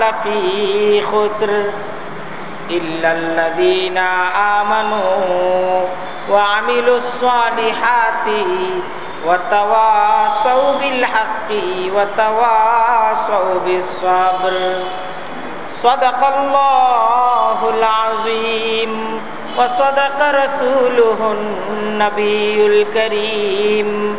لفي خسر إلا الذين آمنوا وعملوا الصالحات وتواصوا بالحق وتواصوا بالصبر. صدق الله العظيم وصدق رسوله النبي الكريم.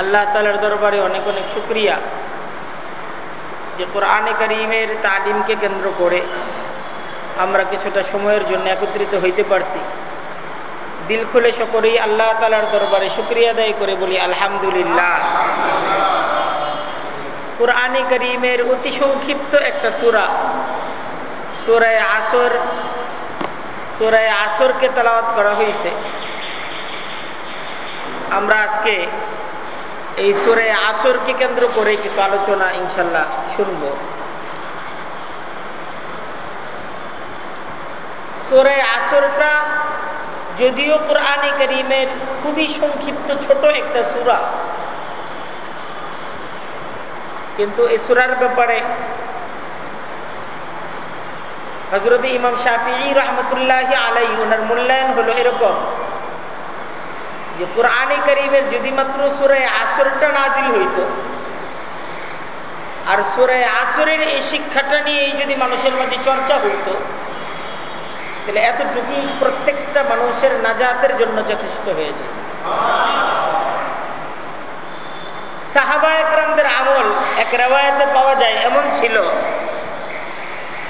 আল্লাহ তালার দরবারে অনেক অনেক শুক্রিয়া যে কোরআনে করিমের তালিমকে কেন্দ্র করে আমরা কিছুটা সময়ের জন্য একত্রিত হইতে পারছি। দিল খুলে সকলেই আল্লাহ তালার দরবারে শুক্রিয়া আদায় করে বলি, আলহামদুলিল্লাহ। কোরআনে করিমের অতি সংক্ষিপ্ত একটা সুরা, সুরায় আসর, সুরায় আসরকে তালাওয়াত করা হয়েছে আমরা আজকে এই সুরে আসরকে কেন্দ্র করে কিছু আলোচনা ইনশাল্লাহ শুনব। সুরে আসরটা যদিও কোরআনে করিমের খুবই সংক্ষিপ্ত ছোট একটা সুরা, কিন্তু এই সুরার ব্যাপারে হজরত ইমাম শাফি রহমতুল্লাহ আলাই ওনার মূল্যায়ন হলো এরকম। যে কোরআনে করিমের যদি মাত্র সুরায় আসরটা নাজিল হইত, আর সুরায় আসরের এই শিক্ষাটা নিয়েই যদি মানুষের মাঝে চর্চা হইত, তাহলে এতটুকুই প্রত্যেকটা মানুষের নাজাতের জন্য যথেষ্ট হয়ে যায় সাহাবা একরামদের আমল এক রেওয়ায়তে পাওয়া যায় এমন ছিল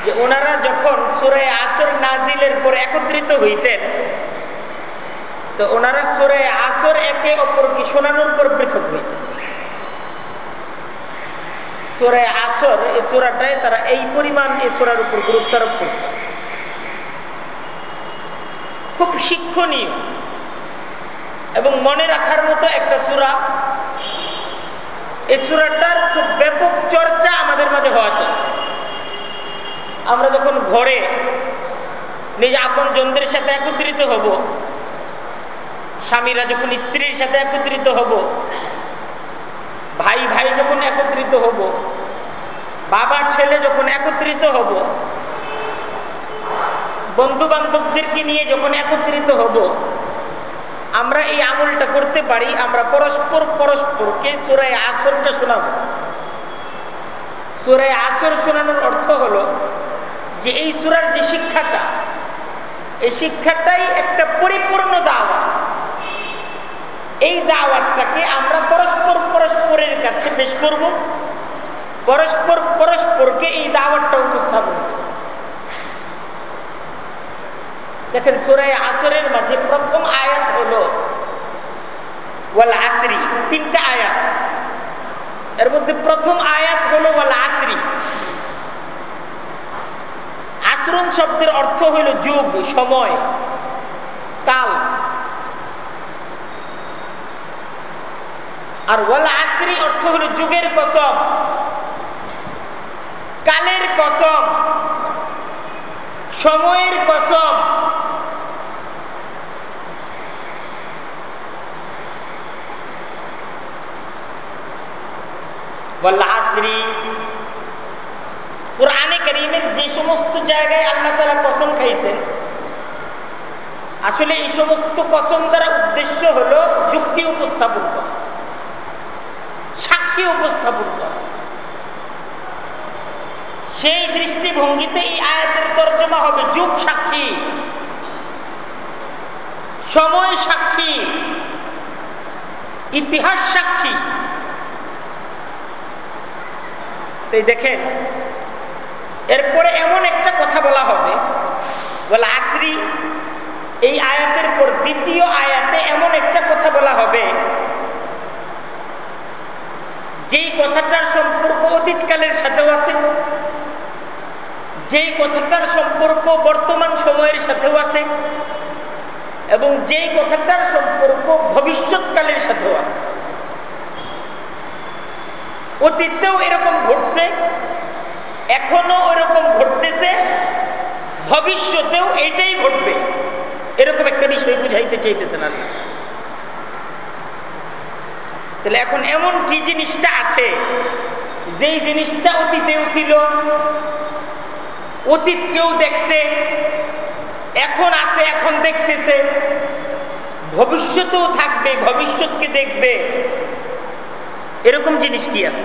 যে ওনারা যখন সুরায় আসর নাজিলের পর একত্রিত হইতেন তো ওনারা সুরে আসর একে অপরকে শোনানোর পর পৃথক হইত। সুরে আসর এই সুরাটায় তারা এই পরিমাণ এই সুরার উপর গুরুত্ব আরোপ করছে। খুব শিক্ষণীয় এবং মনে রাখার মতো একটা সুরা। এই সুরাটার খুব ব্যাপক চর্চা আমাদের মাঝে হওয়া চাই। আমরা যখন ঘরে নিজ আপন জনদের সাথে একত্রিত হব স্বামীরা যখন স্ত্রীর সাথে একত্রিত হব, ভাই ভাই যখন একত্রিত হব, বাবা ছেলে যখন একত্রিত হব বন্ধু বান্ধবদেরকে নিয়ে যখন একত্রিত হব, আমরা এই আমলটা করতে পারি, আমরা পরস্পর পরস্পরকে সুরায় আসরটা শোনাব। সুরায় আসর শোনানোর অর্থ হলো যে এই সুরার যে শিক্ষাটা, এই শিক্ষাটাই একটা পরিপূর্ণ দাওয়া এই দাওয়াতটাকে আমরা পরস্পর পরস্পরের কাছে পেশ করব। পরস্পর পরস্পরকে এই দাওয়াতটা উপস্থাপন দেখেন সুরায় আসরের মাঝে প্রথম আয়াত হলো ওয়াল আসরি তিনটা আয়াত। এর মধ্যে প্রথম আয়াত হলো ওয়াল আসরি আশ্রম শব্দের অর্থ হইল যুগ, সময়, কাল। আর ওয়াল আসরি অর্থ হলো যুগের কসম, কালের কসম, সময়ের কসম। যে সমস্ত জায়গায় আল্লাহ তালা কসম খাইছেন, আসলে এই সমস্ত কসম দ্বারা উদ্দেশ্য হলো যুক্তি উপস্থাপন করা। সাক্ষী উপস্থাপন করা। সেই দৃষ্টিভঙ্গিতে এই আয়াতের তর্জমা হবে যুগ সাক্ষী, সময় সাক্ষী, ইতিহাস সাক্ষী। তাই দেখেন, এরপরে এমন একটা কথা বলা হবে, বলে আশ্রী, এই আয়াতের পর দ্বিতীয় আয়াতে এমন একটা কথা বলা হবে যেই কথাটার সম্পর্ক অতীতকালের সাথেও আছে, যেই কথাটার সম্পর্ক বর্তমান সময়ের সাথেও আছে, এবং যেই কথাটার সম্পর্ক ভবিষ্যৎকালের সাথেও আছে। অতীতেও এরকম ঘটছে এখনও ওরকম ঘটতেছে, ভবিষ্যতেও এটাই ঘটবে। এরকম একটা বিষয় বুঝাইতে চাইতেছেন আল্লাহ। তাহলে এখন এমন কি জিনিসটা আছে? যেই জিনিসটা অতীতেও ছিল অতীত কেউ দেখছে, এখন আছে, এখন দেখতেছে, ভবিষ্যতেও থাকবে, ভবিষ্যৎকে দেখবে। এরকম জিনিস কি আছে?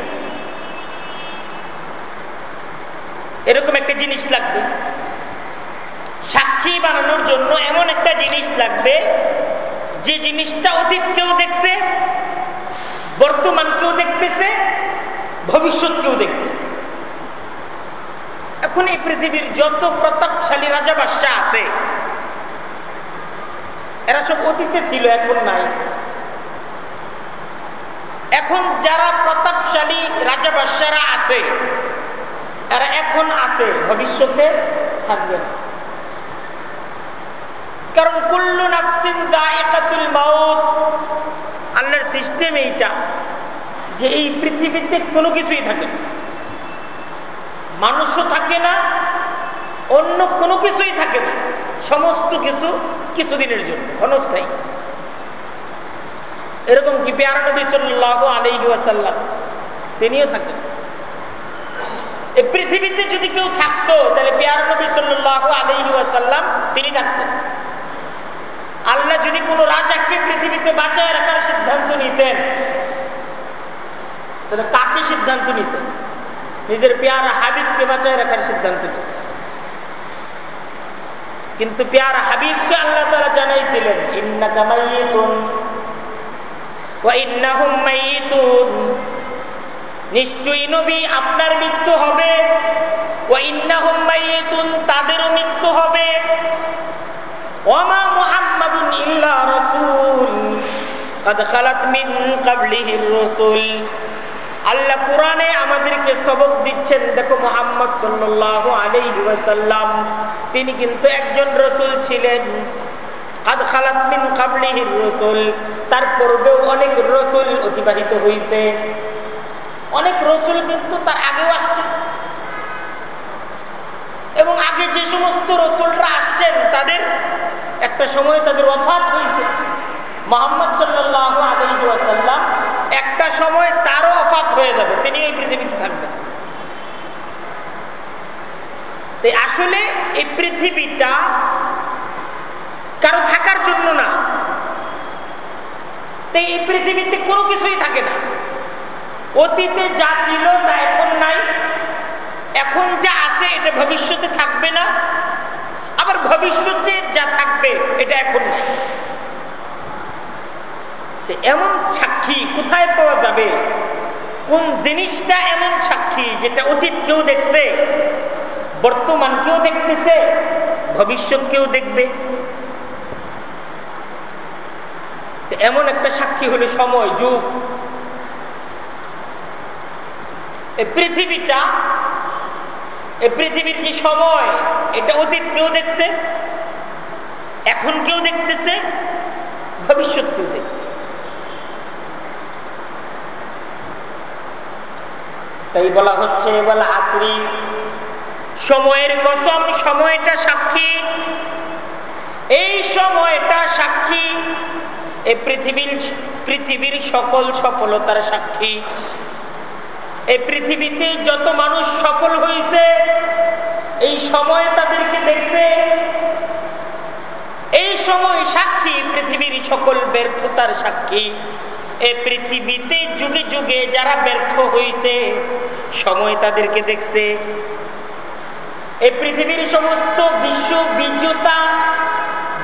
এরকম একটা জিনিস লাগবে। সাক্ষী বানানোর জন্য এমন একটা জিনিস লাগবে, যে জিনিসটা অতীত কেউ দেখছে বর্তমান কেউ দেখতেছে, ভবিষ্যৎ কেউ দেখবে। এখন এই পৃথিবীর যত প্রতাপশালী রাজা বাদশাহ আছে, এরা সব অতীতে ছিল, এখন নাই। এখন যারা প্রতাপশালী রাজা বাদশারা আছে, এরা এখন আছে, ভবিষ্যতে থাকবে না। কারণ কুল্লু নাফসিন দায়িকাতুল মাউত সিস্টেম এইটা যে এই পৃথিবীতে কোনো কিছুই থাকে না। মানুষও থাকে না, অন্য কোনো কিছুই থাকে না। সমস্ত কিছু কিছুদিনের জন্য, ক্ষণস্থায়ী। এরকম কি পেয়ারা নবী সাল্লাহ আলহি ওয়াসাল্লাম? তিনিও থাকেন। এই পৃথিবীতে যদি কেউ থাকতো, তাহলে পেয়ারা নবী সাল্লাহ আলহি ওয়াসাল্লাম তিনি থাকতেন। আল্লাহ যদি কোনো রাজাকে পৃথিবীতে বাঁচায় রাখার সিদ্ধান্ত নিতেন, তাহলে কাকে সিদ্ধান্ত নিতেন? নিজের পেয়ারা হাবিবকে বাঁচায় রাখার সিদ্ধান্ত নিতেন। কিন্তু পেয়ারা হাবিবকে আল্লাহ তারা জানাইছিলেন ইন্না নিশ্চয়ই নবী আপনার মৃত্যু হবে তাদেরও মৃত্যু হবে। ওমা মুহাম্মাদুন ইল্লা রাসূল قد خلت من قبله الرسل আল্লাহ কোরআনে আমাদেরকে সবক দিচ্ছেন দেখো মোহাম্মদ সাল্লাল্লাহু আলাইহি ওয়াসাল্লাম তিনি কিন্তু একজন রসুল ছিলেন আদ খালাত মিন কাবলিহির রসুল তার পূর্বেও অনেক রসুল অতিবাহিত হয়েছে অনেক রসুল কিন্তু তার আগেও আসছে এবং আগে যে সমস্ত রসুলরা আসছেন, তাদের একটা সময় তাদের অফাত হয়েছে। মোহাম্মদ সাল্লাহ আলহি আসাল্লাম একটা সময় তারও অফাত হয়ে যাবে, তিনি এই পৃথিবীতে থাকবেন। আসলে এই পৃথিবীটা কারও থাকার জন্য না। এই পৃথিবীতে কোনো কিছুই থাকে না। অতীতে যা ছিল তা এখন নাই। এখন যা আছে এটা ভবিষ্যতে থাকবে না। আবার ভবিষ্যতে যা থাকবে, এটা এখন নাই। এমন সাক্ষী কোথায় পাওয়া যাবে? কোন জিনিসটা এমন সাক্ষী যেটা অতীত কেউ দেখছে, বর্তমান কেউ দেখতেছে, ভবিষ্যৎ কেউ দেখবে? এমন একটা সাক্ষী হলো সময়, যুগ। এই পৃথিবীটা এই পৃথিবীর যে সময়? এটা অতীত কেউ দেখছে? এখন কেউ দেখতেছে? ভবিষ্যৎ কেউ দেখবে? তাই বলা হচ্ছে বলা আসরি। সময়ের কসম, সময়টা সাক্ষী। এই সময়টা সাক্ষী। এই পৃথিবীর পৃথিবীর সকল সফলতার সাক্ষী। এই পৃথিবীতে যত মানুষ সফল হয়েছে, এই সময় তাদেরকে দেখছে, এই সময় সাক্ষী পৃথিবীর সকল ব্যর্থতার সাক্ষী। এ পৃথিবীতে যুগে যুগে যারা ব্যর্থ হয়েছে, সময় তাদেরকে দেখছে। এই পৃথিবীর সমস্ত বিশ্ব বিজেতা,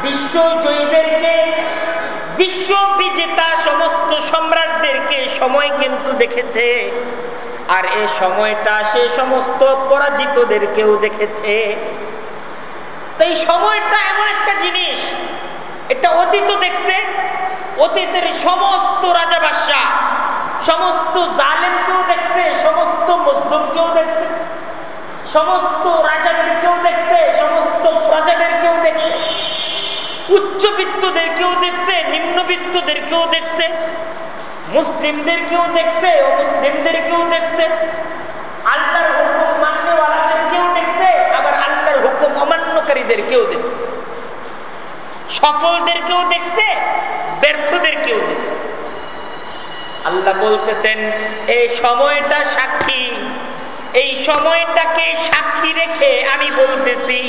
বিশ্ব বিশ্বজয়ীদেরকে বিশ্ব বিজেতা, সমস্ত সম্রাটদেরকে সময় কিন্তু দেখেছে। আর এ সময়টা সে সমস্ত পরাজিতদেরকেও দেখেছে। এই সময়টা এমন একটা জিনিস, এটা অতীত দেখছে, অতীতের সমস্ত রাজা বাদশাহ, সমস্ত জালেমকেও দেখছে, সমস্ত মজদুমকেও দেখছে, সমস্ত রাজাদেরকেও দেখছে, সমস্ত প্রজাদেরকেও দেখছে, উচ্চবিত্তদেরকেও দেখছে, নিম্নবিত্তদেরকেও দেখছে। মুসলিমদেরকেও দেখছে অমুসলিমদেরকেও দেখছে। আল্লাহর হুকুম মান্যওয়ালাদেরকেও দেখছে, আবার আল্লাহর হুকুম অমান্যকারীদেরকেও দেখছে। সফলদেরকেও দেখছে, ব্যর্থদেরকেও দেখছে। আল্লাহ বলতেছেন, এই সময়টা সাক্ষী, এই সময়টাকে সাক্ষী রেখে আমি বলতেছি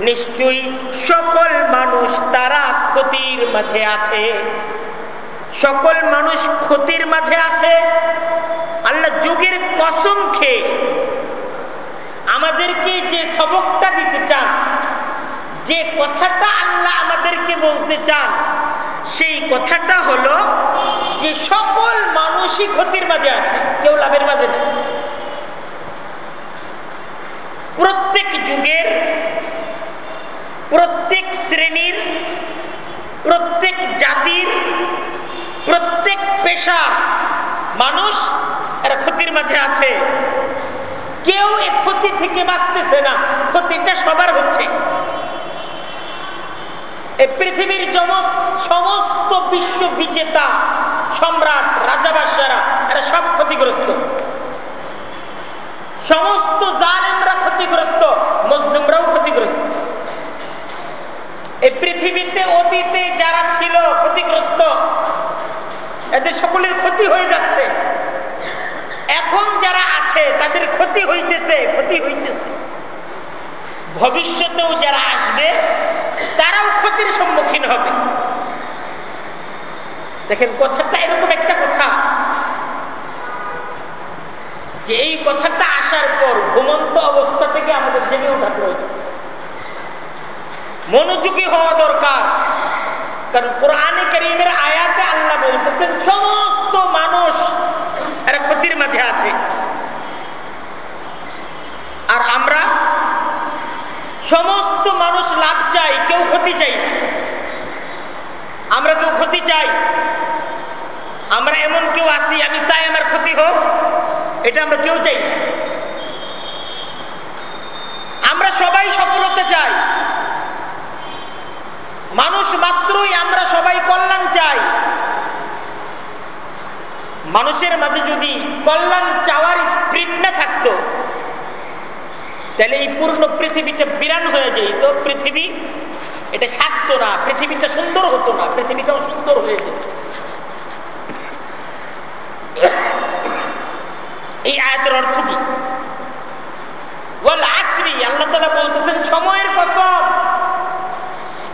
নিশ্চয়ই সকল মানুষ তারা ক্ষতির মাঝে আছে। সকল মানুষ ক্ষতির মাঝে আছে। আল্লাহ যুগের কসম খেয়ে আমাদেরকে যে সবকটা দিতে চান, যে কথাটা আল্লাহ আমাদেরকে বলতে চান, সেই কথাটা হলো যে সকল মানুষই ক্ষতির মাঝে আছে, কেউ লাভের মাঝে নেই। প্রত্যেক যুগের প্রত্যেক শ্রেণির, প্রত্যেক জাতির, প্রত্যেক পেশা মানুষ এরা ক্ষতির মাঝে আছে। কেউ এ ক্ষতি থেকে বাঁচতেছে না, ক্ষতিটা সবার হচ্ছে। এই পৃথিবীর সমস্ত বিশ্ব বিজেতা, সম্রাট, রাজাবাসারা, এরা সব ক্ষতিগ্রস্ত। সমস্ত জালেমরা ক্ষতিগ্রস্ত, মুসলিমরাও ক্ষতিগ্রস্ত। এই পৃথিবীতে অতীতে যারা ছিল ক্ষতিগ্রস্ত, এদের সকলের ক্ষতি হয়ে যাচ্ছে। এখন যারা আছে, তাদের ক্ষতি হইতেছে ক্ষতি হইতেছে। ভবিষ্যতেও যারা আসবে, তারাও ক্ষতির সম্মুখীন হবে। দেখেন, কথাটা এরকম একটা কথা। যে এই কথাটা আসার পর ঘুমন্ত অবস্থা থেকে আমাদের জেগে ওঠা প্রয়োজন। মনোযোগী হওয়া দরকার। কারণ কোরআনে করিমের আয়াতে আল্লাহ বলতেছেন, সমস্ত মানুষ এরা ক্ষতির মাঝে আছে। আর আমরা সমস্ত মানুষ লাভ চাই, কেউ ক্ষতি চাই আমরা কেউ ক্ষতি চাই। আমরা এমন কেউ আছি, আমি চাই আমার ক্ষতি হোক, এটা আমরা কেউ চাই আমরা সবাই সফলতা চাই। মানুষ মাত্রই আমরা সবাই কল্যাণ চাই। মানুষের মাঝে যদি কল্যাণ চাওয়ার স্প্রিট না থাকতো, তাহলে এই পূর্ণ পৃথিবীটা বিরান হয়ে যেত। পৃথিবী, এটা স্বাস্থ্য না, পৃথিবীটা সুন্দর হতো না পৃথিবীটা অসুন্দর হয়ে যেত। এই আয়াতের অর্থ কি? আশ্রি আল্লাহ বলতেছেন, সময়ের কসম।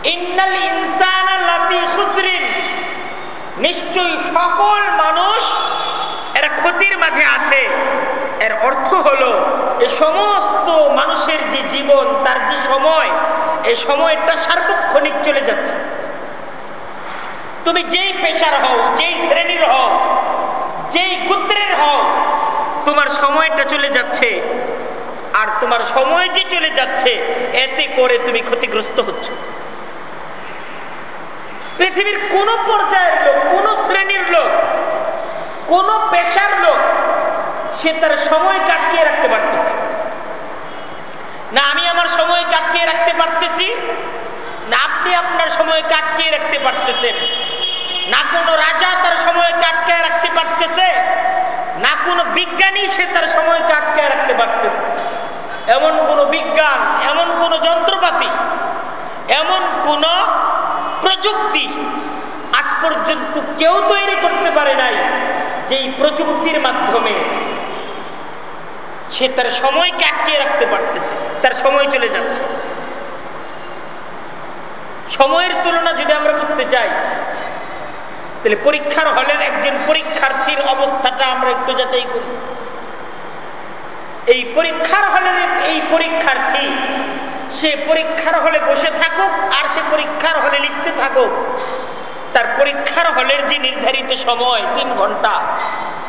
ইনসান নিশ্চয়ই সকল মানুষ এরা ক্ষতির মাঝে আছে। এর অর্থ হলো এই সমস্ত মানুষের যে জীবন, তার যে সময় এই সময়টা সার্বক্ষণিক চলে যাচ্ছে। তুমি যেই পেশার হও, যেই শ্রেণির হও, যেই গুত্রের হও, তোমার সময়টা চলে যাচ্ছে। আর তোমার সময় যে চলে যাচ্ছে, এতে করে তুমি ক্ষতিগ্রস্ত হচ্ছ। পৃথিবীর কোন পর্যায়ের লোক, কোন শ্রেণির লোক, কোন পেশার লোক, সে তার সময় কাটিয়ে রাখতে পারতেছে। না, আমি আমার সময় কাটিয়ে রাখতে পারতেছি, না আপনি আপনার সময় কাটিয়ে রাখতে পারতেছেন। না কোনো রাজা তার সময় কাটকায় রাখতে পারতেছে, না কোনো বিজ্ঞানী সে তার সময় কাটকায় রাখতে পারতেছে। এমন কোনো বিজ্ঞান, এমন কোনো যন্ত্রপাতি, এমন কোন প্রযুক্তি আজ পর্যন্ত কেউ তৈরি করতে পারে নাই যেই প্রযুক্তির মাধ্যমে সে তার সময়কে আটকিয়ে রাখতে পারতেছে, তার সময় চলে যাচ্ছে। সময়ের তুলনা যদি আমরা বুঝতে চাই, তাহলে পরীক্ষার হলের একজন পরীক্ষার্থীর অবস্থাটা আমরা একটু যাচাই করি। এই পরীক্ষার হলের, এই পরীক্ষার্থী, সে পরীক্ষার হলে বসে থাকুক আর সে পরীক্ষার হলে লিখতে থাকুক তার পরীক্ষার হলের যে নির্ধারিত সময় তিন ঘণ্টা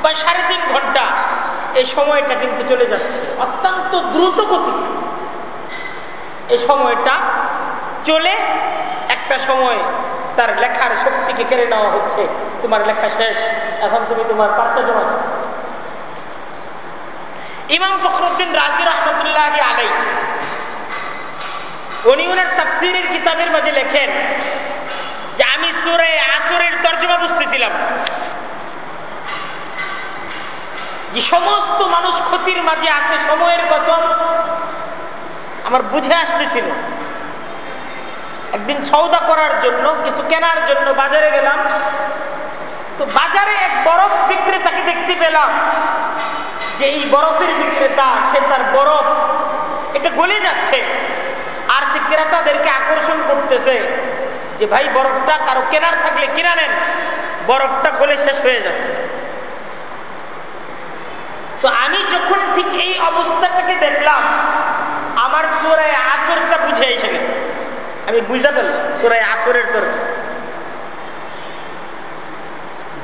বা সাড়ে তিন ঘণ্টা, এই সময়টা কিন্তু চলে যাচ্ছে অত্যন্ত দ্রুত গতি এই সময়টা চলে একটা সময় তার লেখার শক্তিকে কেড়ে নেওয়া হচ্ছে, তোমার লেখা শেষ, এখন তুমি তোমার পার্চা জমা ইমাম ফখরুদ্দিন রাজি রহমতুল্লাহ আলাই উনি ওনার তাফসিরের কিতাবের মাঝে লেখেন সুরে আসরের তর্জমা বুঝতেছিলাম। যে সমস্ত মানুষ ক্ষতির মাঝে আছে, সময়ের কসম, আমার বুঝে আসতেছিল। একদিন সৌদা করার জন্য, কিছু কেনার জন্য বাজারে গেলাম। তো বাজারে এক বরফ বিক্রেতাকে দেখতে পেলাম যে এই বরফের বিক্রেতা, সে তার বরফ, এটা গলে যাচ্ছে। আর সে ক্রেতাদেরকে আকর্ষণ করতেছে। যে ভাই, বরফটা কারও কেনার থাকলে কিনা নেন। বরফটা গলে শেষ হয়ে যাচ্ছে। তো আমি যখন ঠিক এই অবস্থাটাকে দেখলাম, আমার সুরায় আসরটা বুঝে এসে গেল। আমি বুঝা পেলাম সুরায় আসরের দরজা।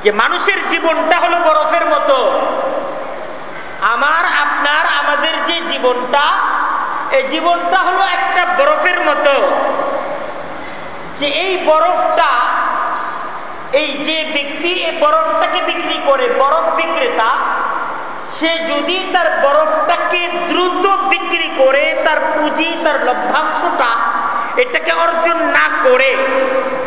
যে মানুষের জীবনটা হলো বরফের মতো, আমার, আপনার, আমাদের যে জীবনটা, এই জীবনটা হলো একটা বরফের মতো। যে এই বরফটা, এই যে ব্যক্তি এই বরফটাকে বিক্রি করে, বরফ বিক্রেতা, সে যদি তার বরফটাকে দ্রুত বিক্রি করে, তার পুঁজি, তার লভ্যাংশটা এটাকে অর্জন না করে,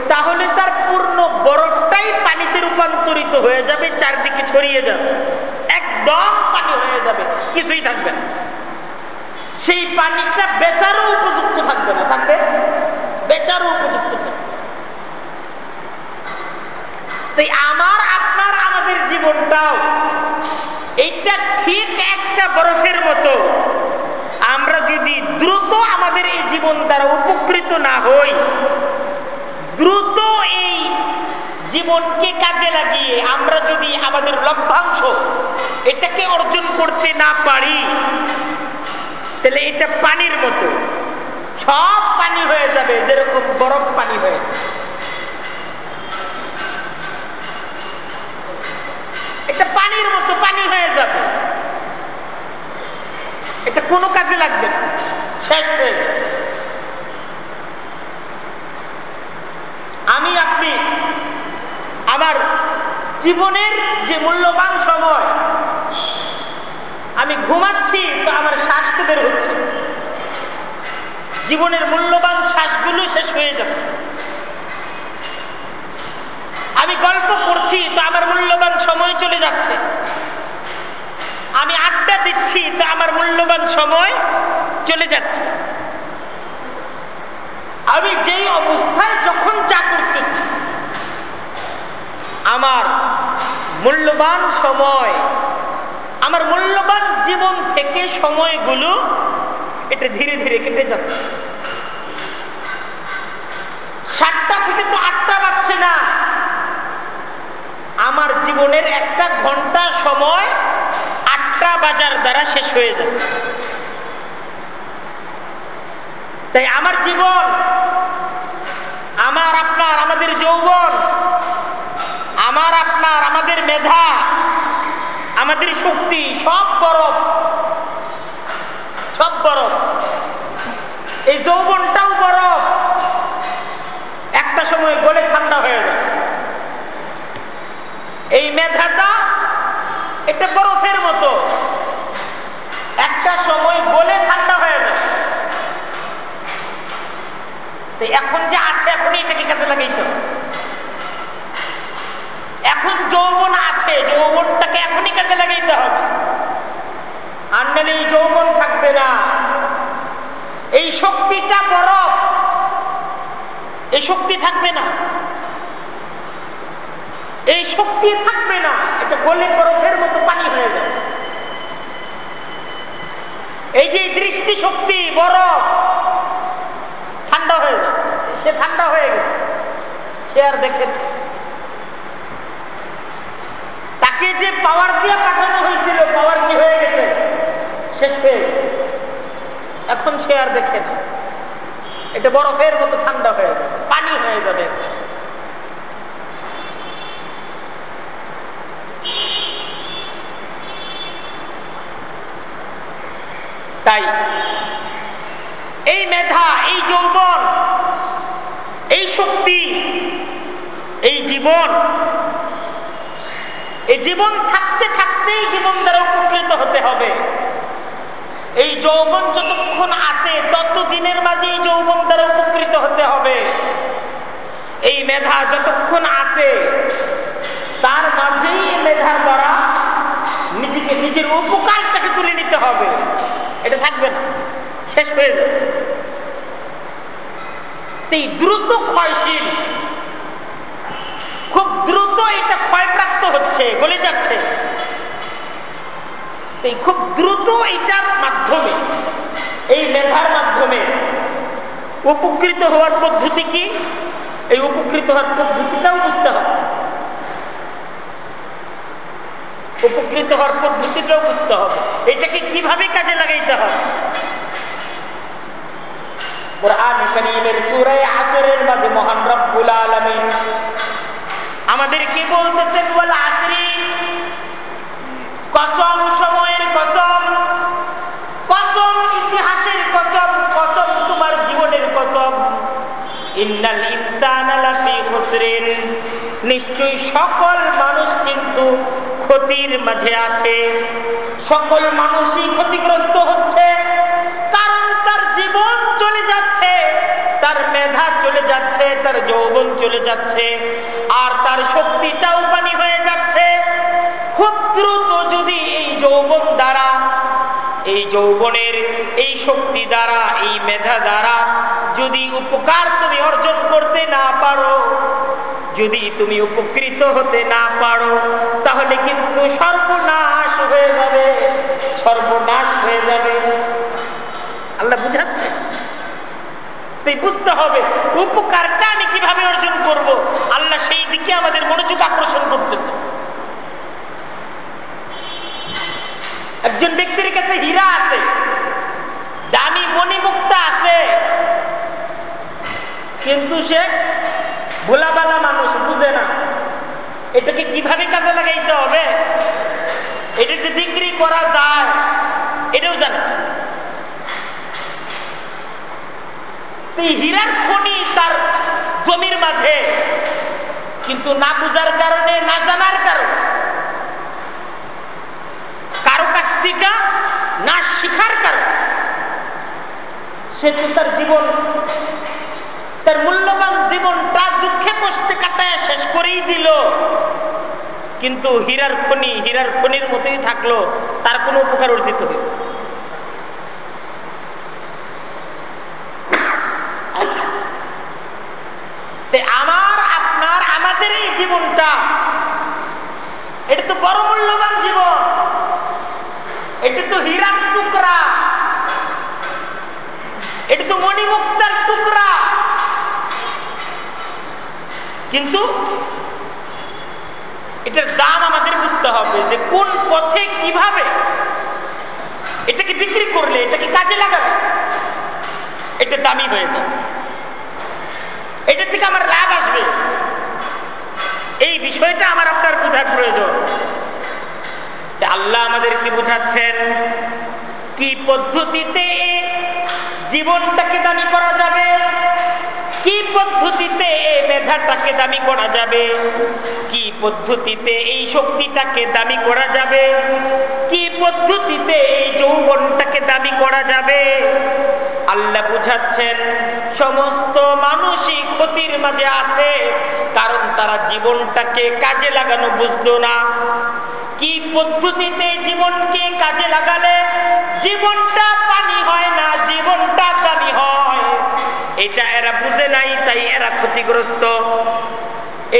তাহলে তার পূর্ণ বরফটাই পানিতে রূপান্তরিত হয়ে যাবে, চারদিকে ছড়িয়ে যাবে। একদম পানি হয়ে যাবে, কিছুই থাকবে না। সেই পানিটা বেচারও উপযুক্ত থাকবে না, থাকবে? বেচারও উপযুক্ত থাকবে তাই আমার, আপনার, আমাদের জীবনটাও এইটা ঠিক একটা বরফের মতো। আমরা যদি দ্রুত আমাদের এই জীবন দ্বারা উপকৃত না হই, দ্রুত এই জীবনকে কাজে লাগিয়ে আমরা যদি আমাদের লভ্যাংশ এটাকে অর্জন করতে না পারি, তাহলে এটা পানির মতো। সব পানি হয়ে যাবে, যেরকম বরফ পানি হয়ে এটা পানির মতো পানি হয়ে যাবে। এটা কোনো কাজে লাগবে না। শেষ হয়ে যাবে। আমি, আপনি, আমার জীবনের যে মূল্যবান সময়, আমি ঘুমাচ্ছি, তো আমার শ্বাস হচ্ছে। জীবনের মূল্যবান শ্বাসগুলো শেষ হয়ে যাচ্ছে। আমি গল্প করছি, তো আমার মূল্যবান সময় চলে যাচ্ছে। আমি আড্ডা দিচ্ছি, তো আমার মূল্যবান সময় চলে যাচ্ছে। আমি যেই অবস্থায় যখন চা করতেছি, আমার মূল্যবান সময়, আমার মূল্যবান জীবন থেকে সময়গুলো এটা ধীরে ধীরে কেটে যাচ্ছে। সাতটা থেকে তো আটটা বাজছে না। আমার জীবনের একটা ঘণ্টা সময় আটটা বাজার দ্বারা শেষ হয়ে যাচ্ছে। তাই আমার জীবন, আমার আপনার, আমাদের যৌবন, আমার আপনার, আমাদের মেধা, আমাদের শক্তি, সব বরফ সব বরফ। এই যৌবনটাও বরফ একটা সময় গলে ঠান্ডা হয়ে যায়। এই মেধাটা এটা বরফের মতো। একটা সময় গলে ঠান্ডা হয়ে যায়। তো এখন যা আছে, এখনই এটাকে কাজে লাগাইতে এখন যৌবন আছে, যৌবনটাকে এখনই কাজে লাগাইতে হবে। আর নাহলে এই যৌবন থাকবে না। এই শক্তিটা বরফ। এই শক্তি থাকবে না। এই শক্তি থাকবে না। এটা গলে বরফের মতো পানি হয়ে যাবে এই যে দৃষ্টি শক্তি বরফ, ঠান্ডা হয়ে যাবে সে ঠান্ডা হয়ে গেছে। সে আর দেখেন তাকে যে পাওয়ার দিয়ে পাঠানো হয়েছিল পাওয়ার কি হয়ে গেছে? শেষ হয়ে গেছে। এখন সে আর দেখে না। এটা বরফের মতো ঠান্ডা হয়ে যাবে, পানি হয়ে যাবে। তাই এই মেধা, এই যৌবন, এই শক্তি, এই জীবন এই জীবন থাকতে থাকতেই জীবন দ্বারা উপকৃত হতে হবে। এই যৌবন যতক্ষণ আসে ততদিনের মাঝে এই যৌবন দ্বারা উপকৃত হতে হবে। এই মেধা যতক্ষণ আসে তার মাঝেই মেধার দ্বারা নিজেকে নিজের উপকারটাকে তুলে নিতে হবে। এটা থাকবে না। শেষ হয়ে যাবে। এই দ্রুত ক্ষয়শীল, খুব দ্রুত এটা ক্ষয়প্রাপ্ত হচ্ছে, গলে যাচ্ছে। এই খুব দ্রুত এটার মাধ্যমে, এই মেধার মাধ্যমে। উপকৃত হওয়ার পদ্ধতি কি? এই উপকৃত হওয়ার পদ্ধতিটাও বুঝতে হবে। উপকৃত হওয়ার পদ্ধতিটাও বুঝতে হবে। এটাকে কীভাবে কাজে লাগাইতে হবে আসরের আলামিন আমাদের কি বলতেছেন বলে আসরি, কসম সময়ের খুসরিন। নিশ্চয়ই সকল মানুষ কিন্তু ক্ষতির মাঝে আছে। সকল মানুষই ক্ষতিগ্রস্ত হচ্ছে। কারণ তার জীবন চলে যাচ্ছে, তার মেধা চলে যাচ্ছে, তার যৌবন চলে যাচ্ছে, আর তার শক্তিটাও পানি হয়ে যাচ্ছে। খুব দ্রুত যদি এই যৌবন দ্বারা, এই যৌবনের এই শক্তি দ্বারা, এই মেধা দ্বারা যদি উপকার তুমি অর্জন করতে না পারো, যদি তুমি উপকৃত হতে না পারো, তাহলে কিন্তু সর্বনাশ হয়ে যাবে, সর্বনাশ হয়ে যাবে। আল্লাহ বুঝাচ্ছে? তাই বুঝতে হবে, উপকারটা আমি কীভাবে অর্জন করব? আল্লাহ সেই দিকে আমাদের মনোযোগ আকর্ষণ করতেছে। একজন ব্যক্তির কাছে হীরা আছে, দামি মণিমুক্তা আছে কিন্তু সে ভোলাবালা মানুষ, বুঝে না। এটাকে কীভাবে কাজে লাগাইতে হবে? এটা যে বিক্রি করা যায়, এটাও জানে হীরার খনি তার জমির মাঝে, কিন্তু না বুঝার কারণে, না জানার কারণে। কারও কাছ থেকে না শিখার কারণে। সে তো তার জীবন তার মূল্যবান জীবনটা দুঃখে কষ্টে কাটায় শেষ করেই দিল। কিন্তু হীরার খনি, হীরার খনির মতোই থাকল, তার কোনো উপকার অর্জিত হইল আমার, আপনার আমাদের এই জীবনটা, এটা তো বড় মূল্যবান জীবন। এটা তো হীরার টুকরা। এটা তো মণিমুক্তার টুকরা। কিন্তু এটার দাম আমাদের বুঝতে হবে যে কোন পথে কীভাবে এটাকে বিক্রি করলে, এটাকে কাজে লাগাবে এটা দামি হয়ে যাবে। এটার থেকে আমার লাভ আসবে। এই বিষয়টা আমার আপনার বোঝার প্রয়োজন। আল্লাহ আমাদেরকে বুঝাচ্ছেন কি পদ্ধতিতে জীবনটাকে দামি করা যাবে, কি পদ্ধতিতে মেধাটাকে দামি করা যাবে? কি পদ্ধতিতে এই শক্তিটাকে দামি করা যাবে? কি পদ্ধতিতে এই যৌবনটাকে দামি করা যাবে? আল্লাহ বুঝাচ্ছেন, সমস্ত মানুষই ক্ষতির মাঝে আছে, কারণ তারা জীবনটাকে কাজে লাগানো বুঝতো না। কি পদ্ধতিতে জীবনকে কাজে লাগালে? জীবনটা পানি হয় না, জীবনটা এটা এরা বুঝে নাই, তাই এরা ক্ষতিগ্রস্ত।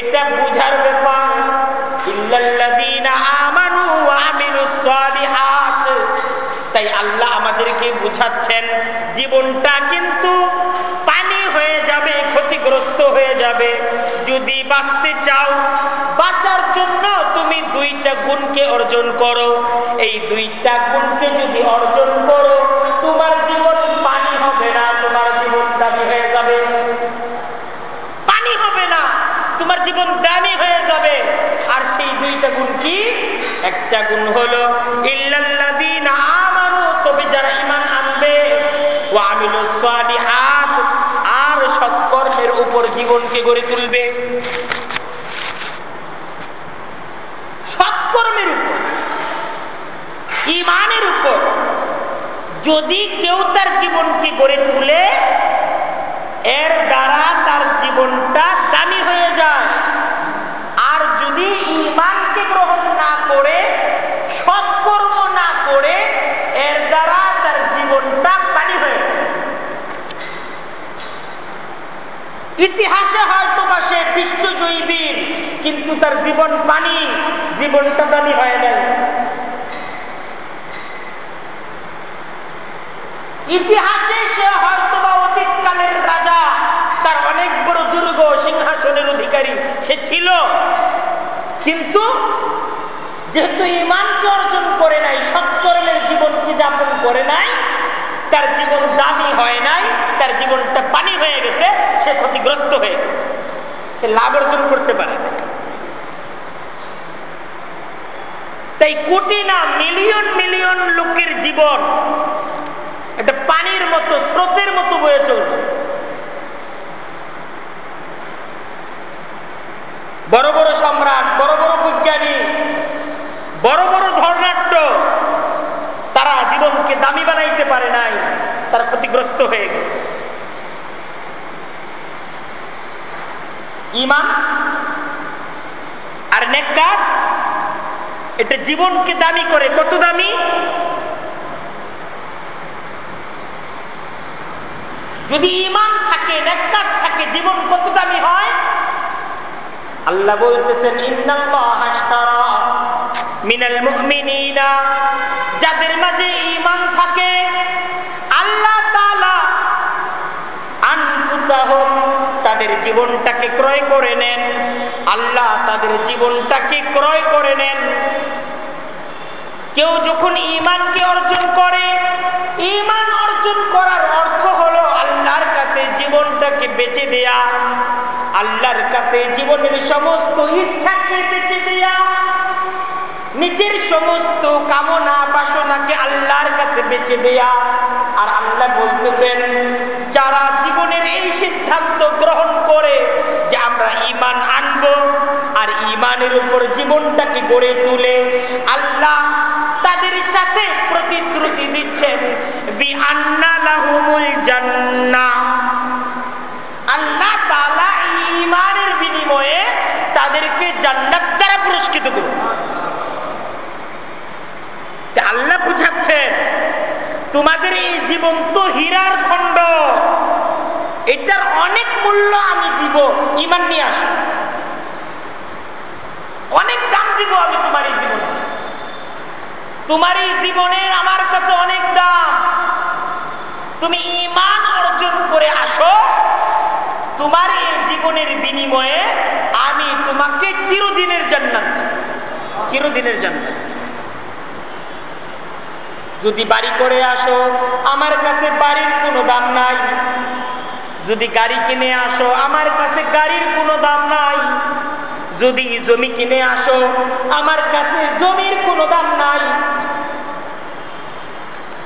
এটা বুঝার ব্যাপার তাই আল্লাহ আমাদেরকে বুঝাচ্ছেন, জীবনটা কিন্তু পানি হয়ে যাবে, ক্ষতিগ্রস্ত হয়ে যাবে। যদি বাঁচতে চাও, বাঁচার জন্য তুমি দুইটা গুণকে অর্জন করো। এই দুইটা গুণকে যদি অর্জন করো তোমার জীবন পানি হবে না তোমার জীবন দামি হয়ে যাবে পানি হবে না তোমার জীবন দামি হয়ে যাবে আর সেই দুইটা গুণ কি একটা গুণ হলো তবে যারা ঈমান আনবে, ওয়া আমিলুস সালিহাত আর সৎকর্মের উপর জীবনকে গড়ে তুলবে। সৎকর্মের উপর ইমানের উপর, যদি কেউ তার জীবনকে গড়ে তুলে, এর দ্বারা তার জীবনটা দামি হয়ে যায়। আর যদি ইমানকে গ্রহণ না করে, সৎকর্ম না করে, এর দ্বারা তার জীবনটা পানি হয়ে ইতিহাসে হয়তো বা সে বিশ্বজয়ীবীর কিন্তু তার জীবন পানি, জীবনটা দামি হয় নাই ইতিহাসে সে হয়তো বা অতীতকালের রাজা, তার অনেক বড় দুর্গ, সিংহাসনের অধিকারী, সে ছিল কিন্তু যেহেতু ইমানকে অর্জন করে নাই সচ্চরণের জীবনকে যাপন করে নাই, তার জীবন দামি হয় নাই, তার জীবনটা পানি হয়ে গেছে, সে ক্ষতিগ্রস্ত হয়ে গেছে। সে লাভ অর্জন করতে পারে তাই কোটি না, মিলিয়ন মিলিয়ন লোকের জীবন এটা পানির মতো, স্রোতের মতো বয়ে চলতেছে। বড় বড় সম্রাট, বড় বড় বিজ্ঞানী, বড় বড় ধর্নাট্য তারা জীবনকে দামি বানাইতে পারে নাই, তারা ক্ষতিগ্রস্ত হয়ে গেছে। ইমান আর নেকাজ এটা জীবনকে দামি করে। কত দামি? যদি ইমান থাকে নেকাজ থাকে, জীবন কত দামি হয়? আল্লাহ বলতেছেন মিনাল মুমিনিনা। যাদের মাঝে ইমান থাকে, আল্লাহ তাআলা আনফুসাহুম তাদের জীবনটাকে ক্রয় করে নেন। আল্লাহ তাদের জীবনটাকে ক্রয় করে নেন। কেউ যখন ইমানকে অর্জন করে ইমান অর্জন করার অর্থ হলো আল্লাহর কাছে জীবনটাকে বেঁচে দেয়া। আল্লাহর কাছে জীবনের সমস্ত ইচ্ছাকে বেঁচে দেয়া নিজের সমস্ত কামনা বাসনাকে আল্লাহর কাছে বেঁচে দেয়া। আর আল্লাহ বলতেছেন, যারা জীবনের এই সিদ্ধান্ত গ্রহণ করে যে আমরা ইমান আনব আর ইমানের উপর জীবনটাকে গড়ে তুলে আল্লাহ তাদের সাথে প্রতিশ্রুতি দিচ্ছেন বি আন্না জান্নাহ আল্লাহ তাআলা এই ইমানের বিনিময়ে তাদেরকে জান্নাত দ্বারা পুরস্কৃত করবে আল্লাহ বুঝাচ্ছেন তোমাদের এই জীবন তো হীরার খণ্ড, এটার অনেক মূল্য আমি দিব, ইমান নিয়ে আসো। অনেক দাম দিব আমি তোমার এই জীবন। তোমার এই জীবনের আমার কাছে অনেক দাম। তুমি ইমান অর্জন করে আসো। তোমার এই জীবনের বিনিময়ে আমি তোমাকে চিরদিনের জান্নাত চিরদিনের জান্নাত যদি বাড়ি করে আসো, আমার কাছে বাড়ির কোনো দাম নাই। যদি গাড়ি কিনে আসো, আমার কাছে গাড়ির কোনো দাম নাই। যদি জমি কিনে আসো, আমার কাছে জমির কোনো দাম নাই।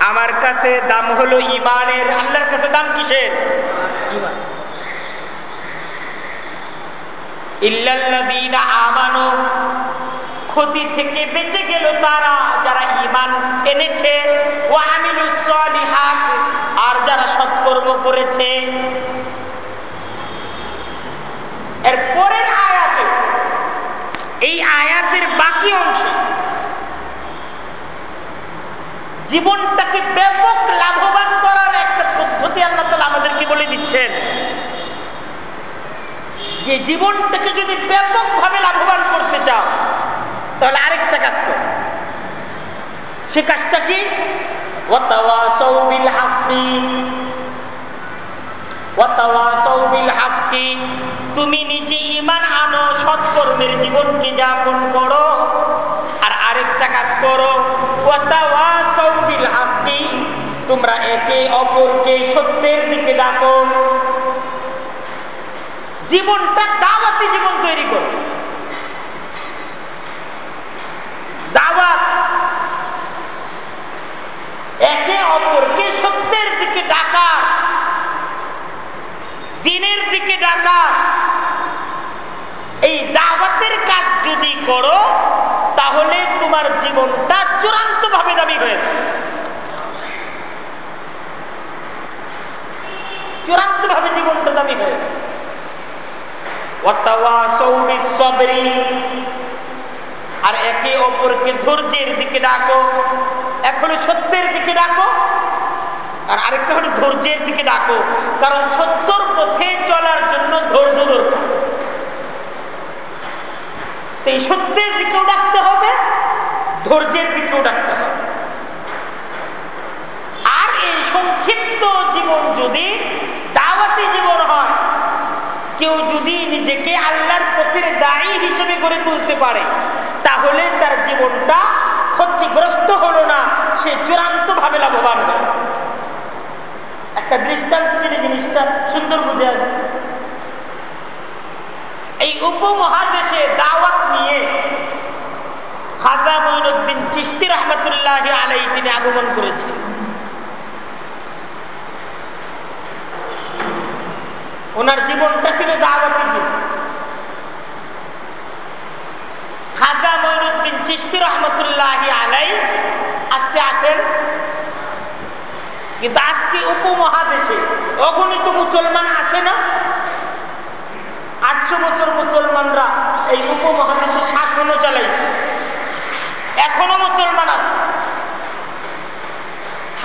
আমার কাছে দাম হলো ইমানের। আল্লাহর কাছে দাম কিসের? ইল্লাল্লাযীনা আমানু ক্ষতি থেকে বেঁচে গেল তারা, যারা ইমান এনেছে। ও আমিলুস সালিহাত, আর যারা সৎকর্ম করেছে। এর পরের আয়াতে, এই আয়াতের বাকি অংশে, জীবনটাকে ব্যাপক লাভবান করার একটা পদ্ধতি আল্লাহ আমাদেরকে বলে দিচ্ছেন। যে জীবনটাকে যদি ব্যাপকভাবে লাভবান করতে চাও তাহলে আরেকটা কাজ কর। সে কাজটা কি? তুমি নিজে ইমান আনো, সৎকর্মের জীবনকে যাপন করো। আর আরেকটা কাজ করো তোমরা একে অপরকে সত্যের দিকে ডাকো। জীবনটা দাওয়াতি জীবন তৈরি করো দাওয়াত একে অপরকে সত্যের দিকে ডাকা দিনের দিকে ডাকা এই দাওয়াতের কাজ যদি করো, তাহলে তোমার জীবনটা চূড়ান্ত ভাবে দাবি হয়েছে চূড়ান্ত ভাবে জীবনটা দাবি হয়েছে আর একে অপরকে ধৈর্যের দিকে ডাকো, এক সত্যের দিকে ডাকো, আর আরেকটা হলো ধৈর্যের দিকে ডাকো। কারণ সত্যর পথে চলার জন্য ধৈর্য দরকার। এই সত্যের দিকেও ডাকতে হবে, ধৈর্যের দিকেও ডাকতে হবে। আর এই সংক্ষিপ্ত জীবন যদি দাওয়াতি জীবন হয়, কেউ যদি নিজেকে আল্লাহর পথের দায়ী হিসেবে গড়ে তুলতে পারে, তাহলে তার জীবনটা ক্ষতিগ্রস্ত হলো না, সে চূড়ান্ত ভাবে লাভবান হয় একটা দৃষ্টান্ত দিলে জিনিসটা সুন্দর বুঝে আসবে। এই উপমহাদেশে দাওয়াত নিয়ে তিনি আগমন করেছিলেন ওনার জীবনটা ছিল দাওয়াতি জীবন। খাজা মঈনুদ্দিন চিস্তি রহমতুল্লাহ আলাই আজকে আসেন কিন্তু আজকে উপমহাদেশে অগণিত মুসলমান আছে না? আটশো বছর মুসলমানরা এই উপমহাদেশে শাসনও চালাইছে। এখনও মুসলমান আছে।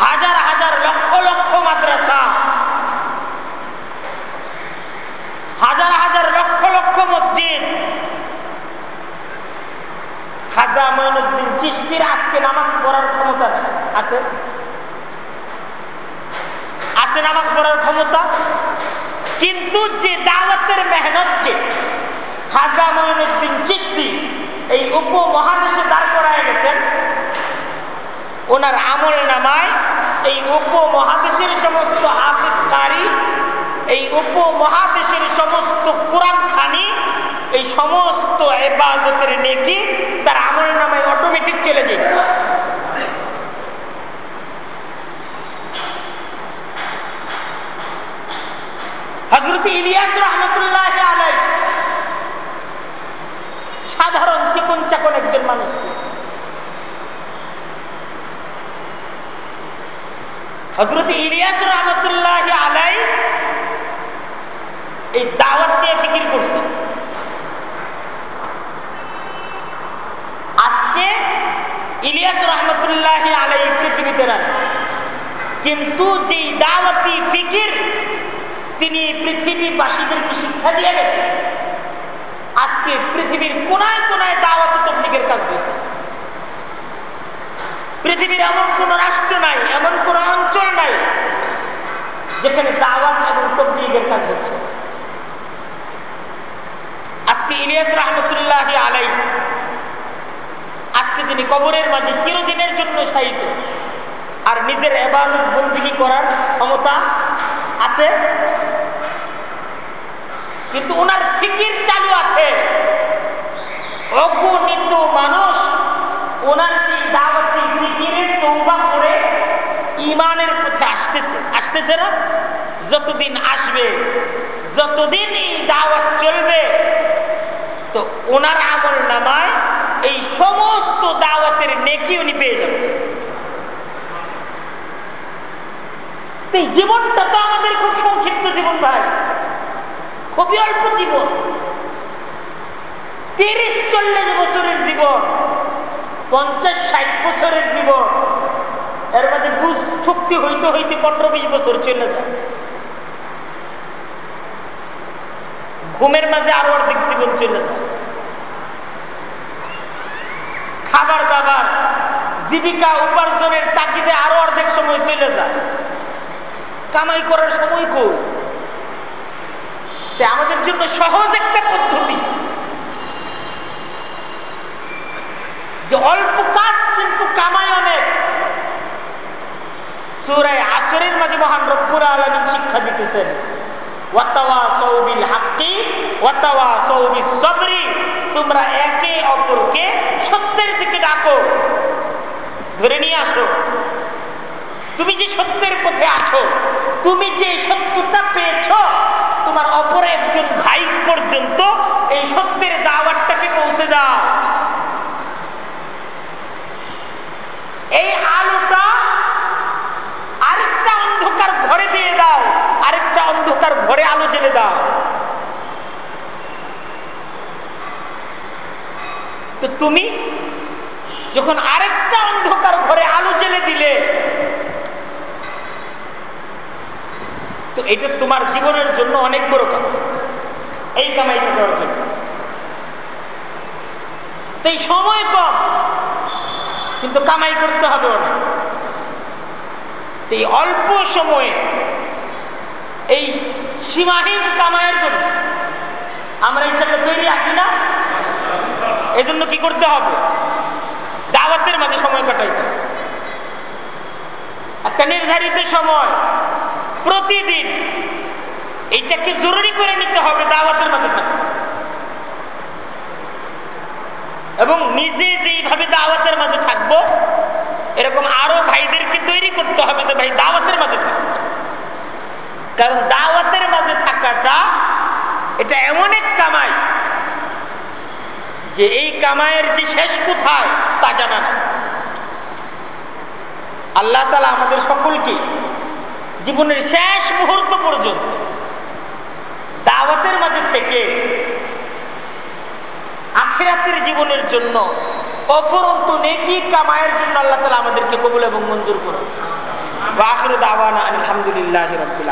হাজার হাজার লক্ষ লক্ষ মাদ্রাসা। হাজার হাজার লক্ষ লক্ষ মসজিদ। খাজা মঈনুদ্দিন চিস্তির আজকে নামাজ পড়ার ক্ষমতা আছে? আছে নামাজ পড়ার ক্ষমতা? কিন্তু যে দাওয়াতের মেহনতকে খাজা মঈনুদ্দিন চিস্তি এই উপমহাদেশে দাঁড় করায় গেছেন। ওনার আমল নামায় এই উপমহাদেশের সমস্ত হাফিজ কারি এই উপমহাদেশের সমস্ত কোরআন খানি এই সমস্ত এবাদতের নেকি তার আমল নামায় অটোমেটিক চলে যেত হজরত ইলিয়াস রহমতুল্লাহ আলাই সাধারণ চিকন একজন মানুষ ছিল। হজরত ইলিয়াস রহমতুল্লাহ আলাই এই দাওয়াত নিয়ে ফিকির করছে। আজকে ইলিয়াস রহমতুল্লাহ আলাই পৃথিবীতে নাই। কিন্তু যেই দাওয়াতি ফিকির তিনি পৃথিবীবাসীদেরকে শিক্ষা দিয়ে গেছেন। আজকে পৃথিবীর কোনায় কোনায় দাওয়াত তবলিগের কাজ করতেছে। পৃথিবীর এমন কোন রাষ্ট্র নাই, এমন কোন অঞ্চল নাই, যেখানে দাওয়াত এবং তবলিগের কাজ হচ্ছে আজকে ইলিয়াস রহমতুল্লাহ আলাই আজকে তিনি কবরের মাঝে চিরদিনের জন্য সাহিত্য আর নিজের এবাদত বন্দিগি করার ক্ষমতা আছে? কিন্তু ওনার ফিকির চালু আছে। অগণিত মানুষ ওনার সেই দাওয়াতি ফিকিরে তৌবা করে ইমানের পথে আসতেছে। আসতেছে না? যতদিন আসবে, যতদিন এই দাওয়াত চলবে, তো ওনার আমল নামায় এই সমস্ত দাওয়াতের নেকি উনি পেয়ে যাচ্ছে। জীবনটা তো আমাদের খুব সংক্ষিপ্ত জীবন ভাই। খুবই অল্প জীবন। তিরিশ, চল্লিশ বছরের জীবন। পঞ্চাশ, ষাট বছরের জীবন। এর মাঝে বুঝ শক্তি হইতে হইতে পনেরো, বিশ বছর চলে যায়। ঘুমের মাঝে আরও অর্ধেক জীবন চলে যায়। খাবার দাবার, জীবিকা উপার্জনের তাকিদে আরও অর্ধেক সময় চলে যায়। কামাই করার সময় কই? আমাদের জন্য সহজ একটা পদ্ধতি। যে অল্প কাজ কিন্তু কামাই অনেক সুরায় আসরের মাঝে মহান রব্বুর আলমিন শিক্ষা দিতেছেন তোমরা একে অপরকে সত্যের দিকে ডাকো। ধরে নিয়ে আসো, তুমি যে সত্যের পথে তুমি যে পেয়েছ তোমার অপর একজন ভাই পর্যন্ত এই সত্যের দাওয়াতটাকে পৌঁছে দাও। এই আলোটা আরেকটা অন্ধকার ঘরে দিয়ে দাও, আরেকটা অন্ধকার ঘরে আলো জেলে দাও। তো তুমি যখন আরেকটা অন্ধকার ঘরে আলো জেলে দিলে তো এটা তোমার জীবনের জন্য অনেক বড় কাম। এই কামাইটা করার জন্য। তো এই সময় কম, কিন্তু কামাই করতে হবে অনেক। এই অল্প সময়ে এই সীমাহীন কামাইয়ের জন্য আমরা এই ইনশাল্লাহ তৈরি আছি না। এজন্য কি করতে হবে? দাওয়াতের মাঝে সময় কাটাইতে। একটা নির্ধারিত সময় প্রতিদিন এইটাকে জরুরি করে নিতে হবে দাওয়াতের মাঝে থাকবে এবং নিজে যেইভাবে দাওয়াতের মাঝে থাকব, এরকম আরও ভাইদেরকে তৈরি করতে হবে যে ভাই দাওয়াতের মাঝে থাকবে কারণ দাওয়াতের মাঝে থাকাটা, এটা এমন এক কামাই যে এই কামাইয়ের যে শেষ কোথায় তা জানা আল্লাহ তালা আমাদের সকলকে জীবনের শেষ মুহূর্ত পর্যন্ত দাওয়াতের মাঝে থেকে আখেরাতের জীবনের জন্য অপরন্ত নেকি কামায়ের জন্য আল্লাহ তালা আমাদেরকে কবুল এবং মঞ্জুর করুন। আখির দাওয়ানা আলহামদুলিল্লাহ রবিল